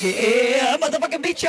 Yeah, motherfucking beat yo.